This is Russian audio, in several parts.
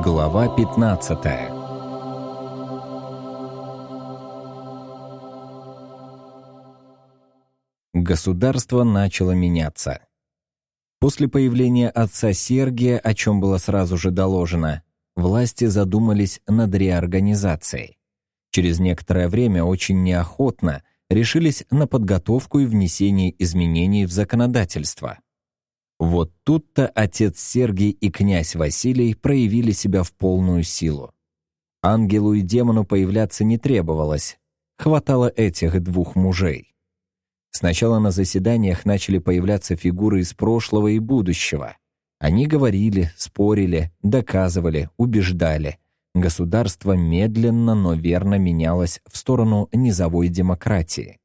Глава 15 Государство начало меняться. После появления отца Сергия, о чем было сразу же доложено, власти задумались над реорганизацией. Через некоторое время очень неохотно решились на подготовку и внесение изменений в законодательство. Вот тут-то отец Сергий и князь Василий проявили себя в полную силу. Ангелу и демону появляться не требовалось, хватало этих двух мужей. Сначала на заседаниях начали появляться фигуры из прошлого и будущего. Они говорили, спорили, доказывали, убеждали. Государство медленно, но верно менялось в сторону низовой демократии.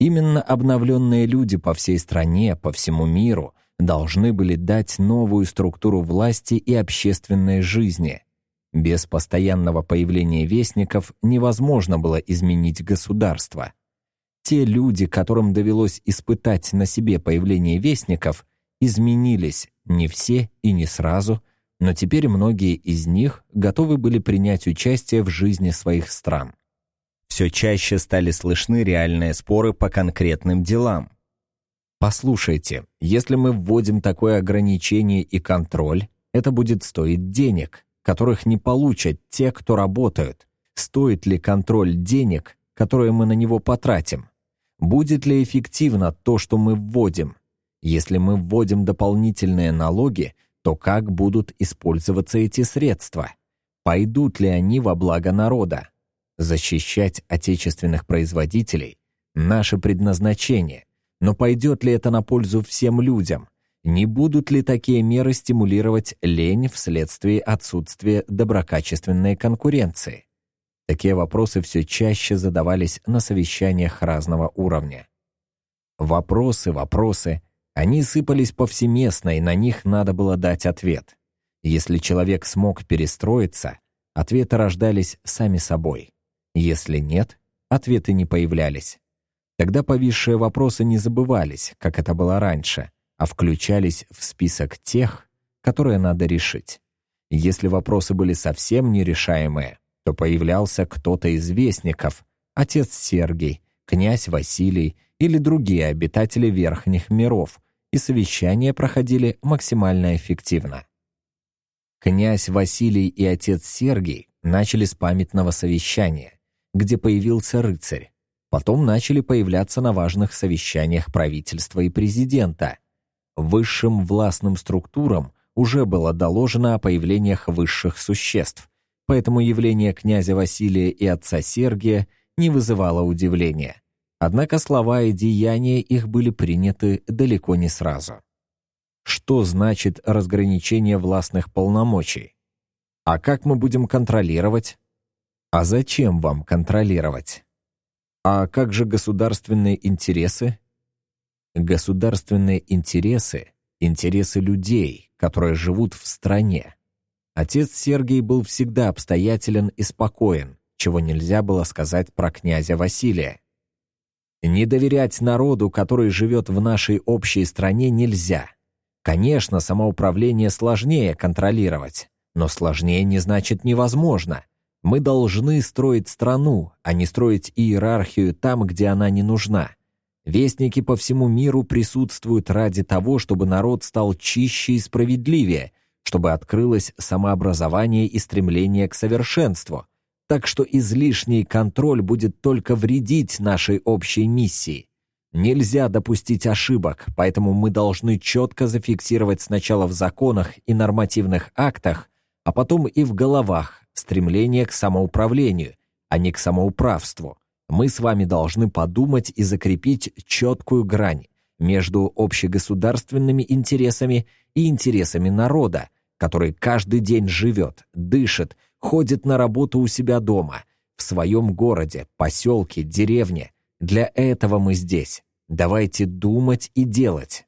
Именно обновленные люди по всей стране, по всему миру должны были дать новую структуру власти и общественной жизни. Без постоянного появления вестников невозможно было изменить государство. Те люди, которым довелось испытать на себе появление вестников, изменились не все и не сразу, но теперь многие из них готовы были принять участие в жизни своих стран. Все чаще стали слышны реальные споры по конкретным делам. Послушайте, если мы вводим такое ограничение и контроль, это будет стоить денег, которых не получат те, кто работают. Стоит ли контроль денег, которые мы на него потратим? Будет ли эффективно то, что мы вводим? Если мы вводим дополнительные налоги, то как будут использоваться эти средства? Пойдут ли они во благо народа? Защищать отечественных производителей – наше предназначение. Но пойдет ли это на пользу всем людям? Не будут ли такие меры стимулировать лень вследствие отсутствия доброкачественной конкуренции? Такие вопросы все чаще задавались на совещаниях разного уровня. Вопросы, вопросы, они сыпались повсеместно, и на них надо было дать ответ. Если человек смог перестроиться, ответы рождались сами собой. Если нет, ответы не появлялись. Тогда повисшие вопросы не забывались, как это было раньше, а включались в список тех, которые надо решить. Если вопросы были совсем нерешаемые, то появлялся кто-то из вестников, отец Сергий, князь Василий или другие обитатели верхних миров, и совещания проходили максимально эффективно. Князь Василий и отец Сергий начали с памятного совещания, где появился рыцарь. Потом начали появляться на важных совещаниях правительства и президента. Высшим властным структурам уже было доложено о появлениях высших существ, поэтому явление князя Василия и отца Сергия не вызывало удивления. Однако слова и деяния их были приняты далеко не сразу. Что значит разграничение властных полномочий? А как мы будем контролировать? А зачем вам контролировать? А как же государственные интересы? Государственные интересы – интересы людей, которые живут в стране. Отец Сергий был всегда обстоятелен и спокоен, чего нельзя было сказать про князя Василия. Не доверять народу, который живет в нашей общей стране, нельзя. Конечно, самоуправление сложнее контролировать, но сложнее не значит невозможно. Мы должны строить страну, а не строить иерархию там, где она не нужна. Вестники по всему миру присутствуют ради того, чтобы народ стал чище и справедливее, чтобы открылось самообразование и стремление к совершенству – так что излишний контроль будет только вредить нашей общей миссии. Нельзя допустить ошибок, поэтому мы должны четко зафиксировать сначала в законах и нормативных актах, а потом и в головах стремление к самоуправлению, а не к самоуправству. Мы с вами должны подумать и закрепить четкую грань между общегосударственными интересами и интересами народа, который каждый день живет, дышит, ходит на работу у себя дома, в своем городе, поселке, деревне. Для этого мы здесь. Давайте думать и делать.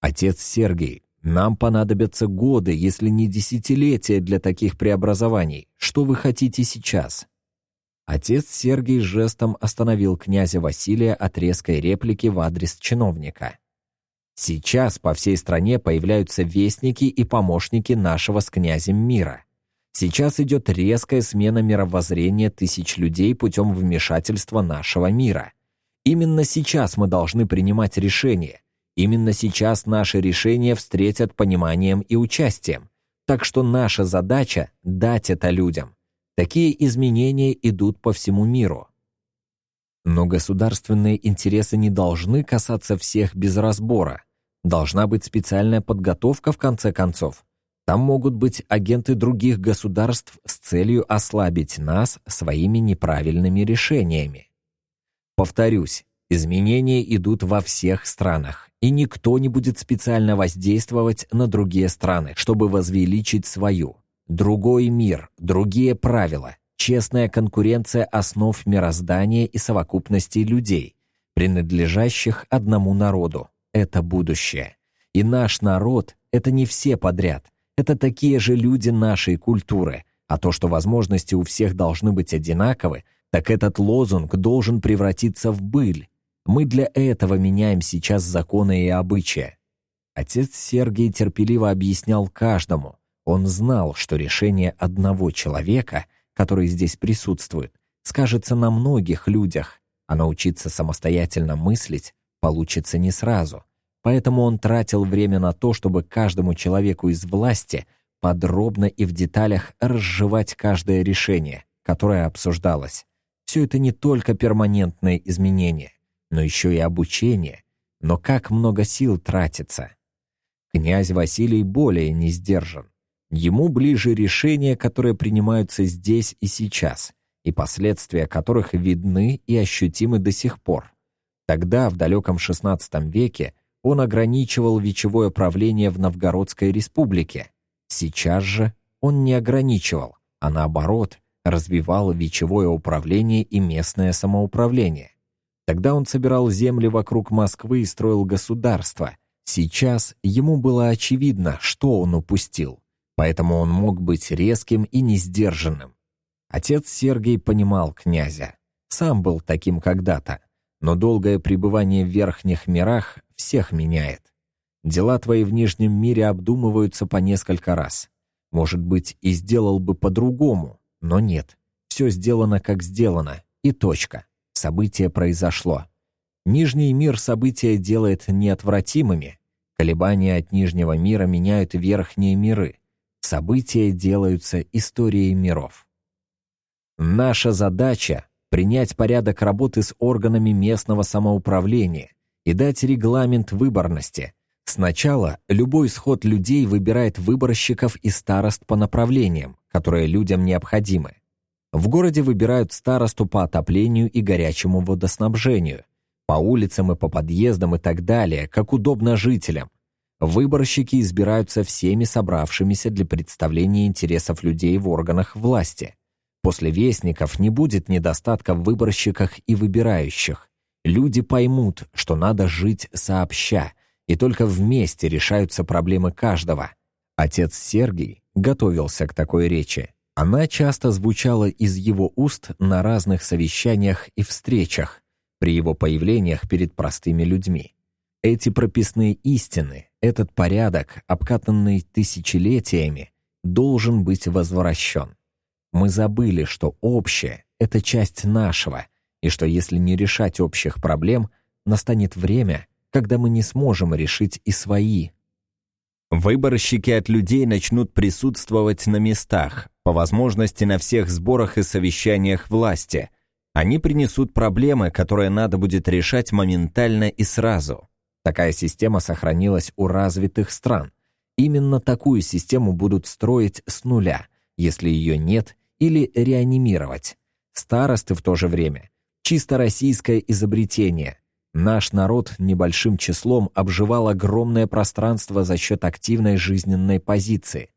Отец Сергей, нам понадобятся годы, если не десятилетия для таких преобразований. Что вы хотите сейчас? Отец Сергий жестом остановил князя Василия от резкой реплики в адрес чиновника. Сейчас по всей стране появляются вестники и помощники нашего с князем мира. Сейчас идет резкая смена мировоззрения тысяч людей путем вмешательства нашего мира. Именно сейчас мы должны принимать решения. Именно сейчас наши решения встретят пониманием и участием. Так что наша задача — дать это людям. Такие изменения идут по всему миру. Но государственные интересы не должны касаться всех без разбора. Должна быть специальная подготовка в конце концов. Там могут быть агенты других государств с целью ослабить нас своими неправильными решениями. Повторюсь, изменения идут во всех странах, и никто не будет специально воздействовать на другие страны, чтобы возвеличить свою. Другой мир, другие правила, честная конкуренция основ мироздания и совокупности людей, принадлежащих одному народу. Это будущее. И наш народ — это не все подряд. Это такие же люди нашей культуры. А то, что возможности у всех должны быть одинаковы, так этот лозунг должен превратиться в быль. Мы для этого меняем сейчас законы и обычаи. Отец Сергий терпеливо объяснял каждому. Он знал, что решение одного человека — который здесь присутствует, скажется на многих людях, а научиться самостоятельно мыслить получится не сразу. Поэтому он тратил время на то, чтобы каждому человеку из власти подробно и в деталях разжевать каждое решение, которое обсуждалось. Все это не только перманентные изменения, но еще и обучение. Но как много сил тратится. Князь Василий более не сдержан. Ему ближе решения, которые принимаются здесь и сейчас, и последствия которых видны и ощутимы до сих пор. Тогда, в далеком XVI веке, он ограничивал вечевое правление в Новгородской республике. Сейчас же он не ограничивал, а наоборот, развивал вечевое управление и местное самоуправление. Тогда он собирал земли вокруг Москвы и строил государство. Сейчас ему было очевидно, что он упустил поэтому он мог быть резким и несдержанным. Отец Сергей понимал князя, сам был таким когда-то, но долгое пребывание в верхних мирах всех меняет. Дела твои в нижнем мире обдумываются по несколько раз. Может быть, и сделал бы по-другому, но нет. Все сделано, как сделано, и точка. Событие произошло. Нижний мир события делает неотвратимыми. Колебания от нижнего мира меняют верхние миры. События делаются историей миров. Наша задача — принять порядок работы с органами местного самоуправления и дать регламент выборности. Сначала любой сход людей выбирает выборщиков и старост по направлениям, которые людям необходимы. В городе выбирают старосту по отоплению и горячему водоснабжению, по улицам и по подъездам и так далее, как удобно жителям, Выборщики избираются всеми собравшимися для представления интересов людей в органах власти. После вестников не будет недостатка в выборщиках и выбирающих. Люди поймут, что надо жить сообща, и только вместе решаются проблемы каждого. Отец Сергий готовился к такой речи. Она часто звучала из его уст на разных совещаниях и встречах, при его появлениях перед простыми людьми. Эти прописные истины, этот порядок, обкатанный тысячелетиями, должен быть возвращен. Мы забыли, что общее — это часть нашего, и что если не решать общих проблем, настанет время, когда мы не сможем решить и свои. Выборщики от людей начнут присутствовать на местах, по возможности на всех сборах и совещаниях власти. Они принесут проблемы, которые надо будет решать моментально и сразу. Такая система сохранилась у развитых стран. Именно такую систему будут строить с нуля, если ее нет, или реанимировать. Старосты в то же время – чисто российское изобретение. Наш народ небольшим числом обживал огромное пространство за счет активной жизненной позиции.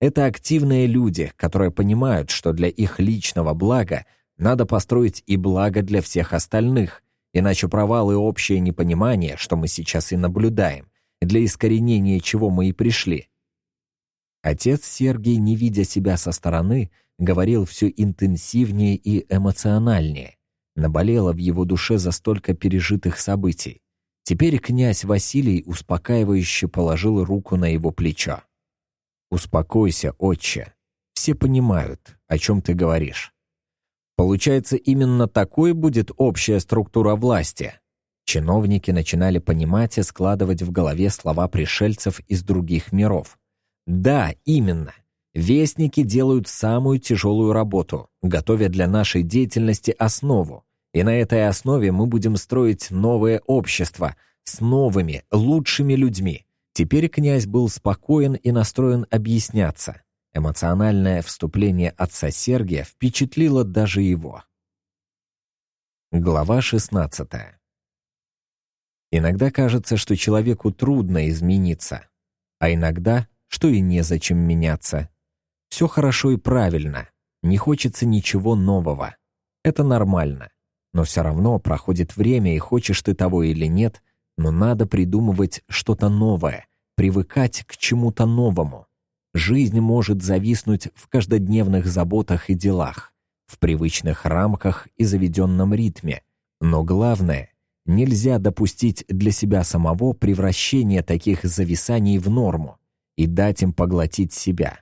Это активные люди, которые понимают, что для их личного блага надо построить и благо для всех остальных, Иначе провал и общее непонимание, что мы сейчас и наблюдаем, для искоренения чего мы и пришли. Отец Сергий, не видя себя со стороны, говорил все интенсивнее и эмоциональнее. Наболело в его душе за столько пережитых событий. Теперь князь Василий успокаивающе положил руку на его плечо. «Успокойся, отче. все понимают, о чем ты говоришь. Получается, именно такой будет общая структура власти. Чиновники начинали понимать и складывать в голове слова пришельцев из других миров. Да, именно. Вестники делают самую тяжелую работу, готовя для нашей деятельности основу. И на этой основе мы будем строить новое общество с новыми, лучшими людьми. Теперь князь был спокоен и настроен объясняться. Эмоциональное вступление отца Сергия впечатлило даже его. Глава 16 Иногда кажется, что человеку трудно измениться, а иногда, что и незачем меняться. Все хорошо и правильно, не хочется ничего нового. Это нормально. Но все равно проходит время, и хочешь ты того или нет, но надо придумывать что-то новое, привыкать к чему-то новому. Жизнь может зависнуть в каждодневных заботах и делах, в привычных рамках и заведенном ритме. Но главное, нельзя допустить для себя самого превращения таких зависаний в норму и дать им поглотить себя.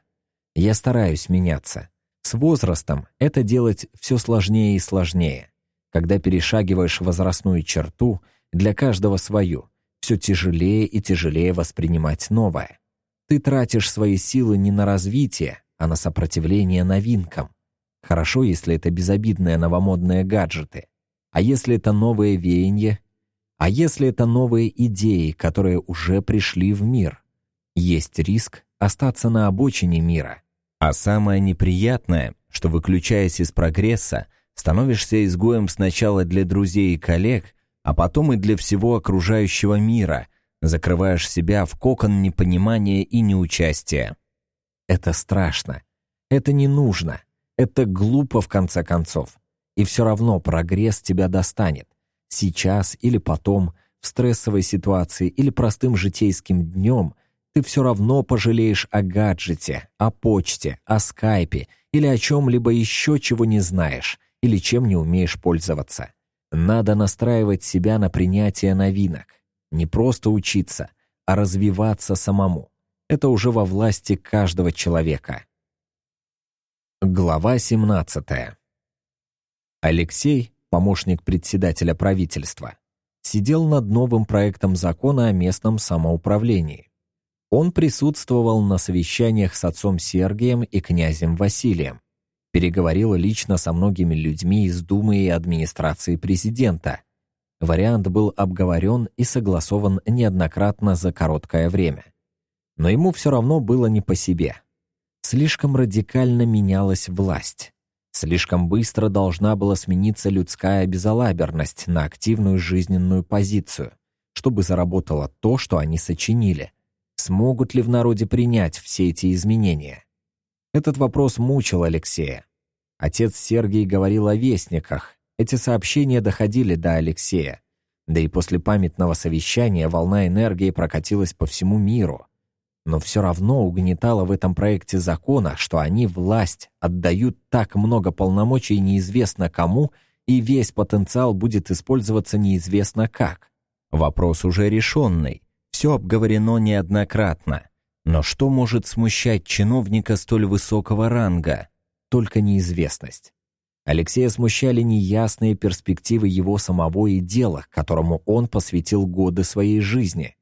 Я стараюсь меняться. С возрастом это делать все сложнее и сложнее. Когда перешагиваешь возрастную черту, для каждого свою, все тяжелее и тяжелее воспринимать новое. Ты тратишь свои силы не на развитие, а на сопротивление новинкам. Хорошо, если это безобидные новомодные гаджеты. А если это новые веяния? А если это новые идеи, которые уже пришли в мир? Есть риск остаться на обочине мира. А самое неприятное, что выключаясь из прогресса, становишься изгоем сначала для друзей и коллег, а потом и для всего окружающего мира, закрываешь себя в кокон непонимания и неучастия. Это страшно. Это не нужно. Это глупо в конце концов. И все равно прогресс тебя достанет. Сейчас или потом, в стрессовой ситуации или простым житейским днем, ты все равно пожалеешь о гаджете, о почте, о скайпе или о чем-либо еще, чего не знаешь или чем не умеешь пользоваться. Надо настраивать себя на принятие новинок. Не просто учиться, а развиваться самому. Это уже во власти каждого человека. Глава 17. Алексей, помощник председателя правительства, сидел над новым проектом закона о местном самоуправлении. Он присутствовал на совещаниях с отцом Сергием и князем Василием, переговорил лично со многими людьми из Думы и администрации президента, Вариант был обговорен и согласован неоднократно за короткое время. Но ему все равно было не по себе. Слишком радикально менялась власть. Слишком быстро должна была смениться людская безалаберность на активную жизненную позицию, чтобы заработало то, что они сочинили. Смогут ли в народе принять все эти изменения? Этот вопрос мучил Алексея. Отец Сергий говорил о вестниках, эти сообщения доходили до Алексея. Да и после памятного совещания волна энергии прокатилась по всему миру. Но все равно угнетало в этом проекте закона, что они власть отдают так много полномочий неизвестно кому, и весь потенциал будет использоваться неизвестно как. Вопрос уже решенный. Все обговорено неоднократно. Но что может смущать чиновника столь высокого ранга? Только неизвестность. Алексея смущали неясные перспективы его самого и дела, которому он посвятил годы своей жизни.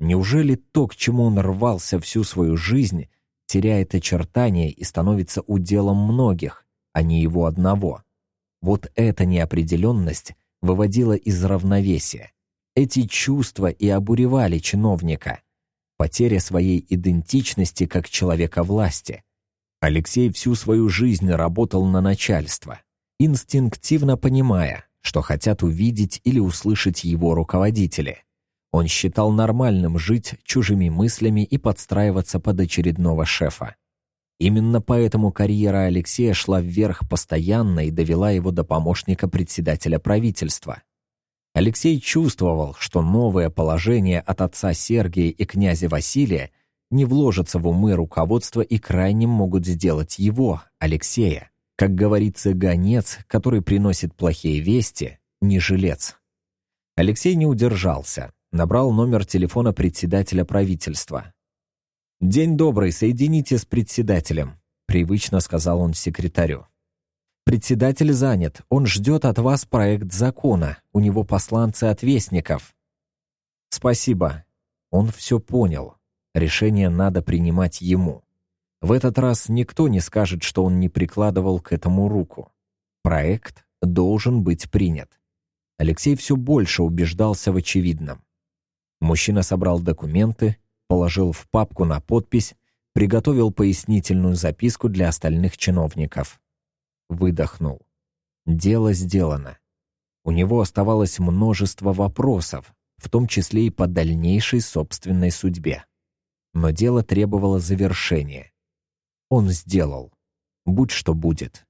Неужели то, к чему он рвался всю свою жизнь, теряет очертания и становится уделом многих, а не его одного? Вот эта неопределенность выводила из равновесия. Эти чувства и обуревали чиновника. Потеря своей идентичности как человека власти. Алексей всю свою жизнь работал на начальство инстинктивно понимая, что хотят увидеть или услышать его руководители. Он считал нормальным жить чужими мыслями и подстраиваться под очередного шефа. Именно поэтому карьера Алексея шла вверх постоянно и довела его до помощника председателя правительства. Алексей чувствовал, что новое положение от отца Сергия и князя Василия не вложится в умы руководства и крайним могут сделать его, Алексея. Как говорится, гонец, который приносит плохие вести, не жилец. Алексей не удержался, набрал номер телефона председателя правительства. «День добрый, соедините с председателем. — привычно сказал он секретарю. «Председатель занят, он ждет от вас проект закона, у него посланцы от вестников». «Спасибо». Он все понял. Решение надо принимать ему. В этот раз никто не скажет, что он не прикладывал к этому руку. Проект должен быть принят. Алексей все больше убеждался в очевидном. Мужчина собрал документы, положил в папку на подпись, приготовил пояснительную записку для остальных чиновников. Выдохнул. Дело сделано. У него оставалось множество вопросов, в том числе и по дальнейшей собственной судьбе. Но дело требовало завершения он сделал. Будь что будет.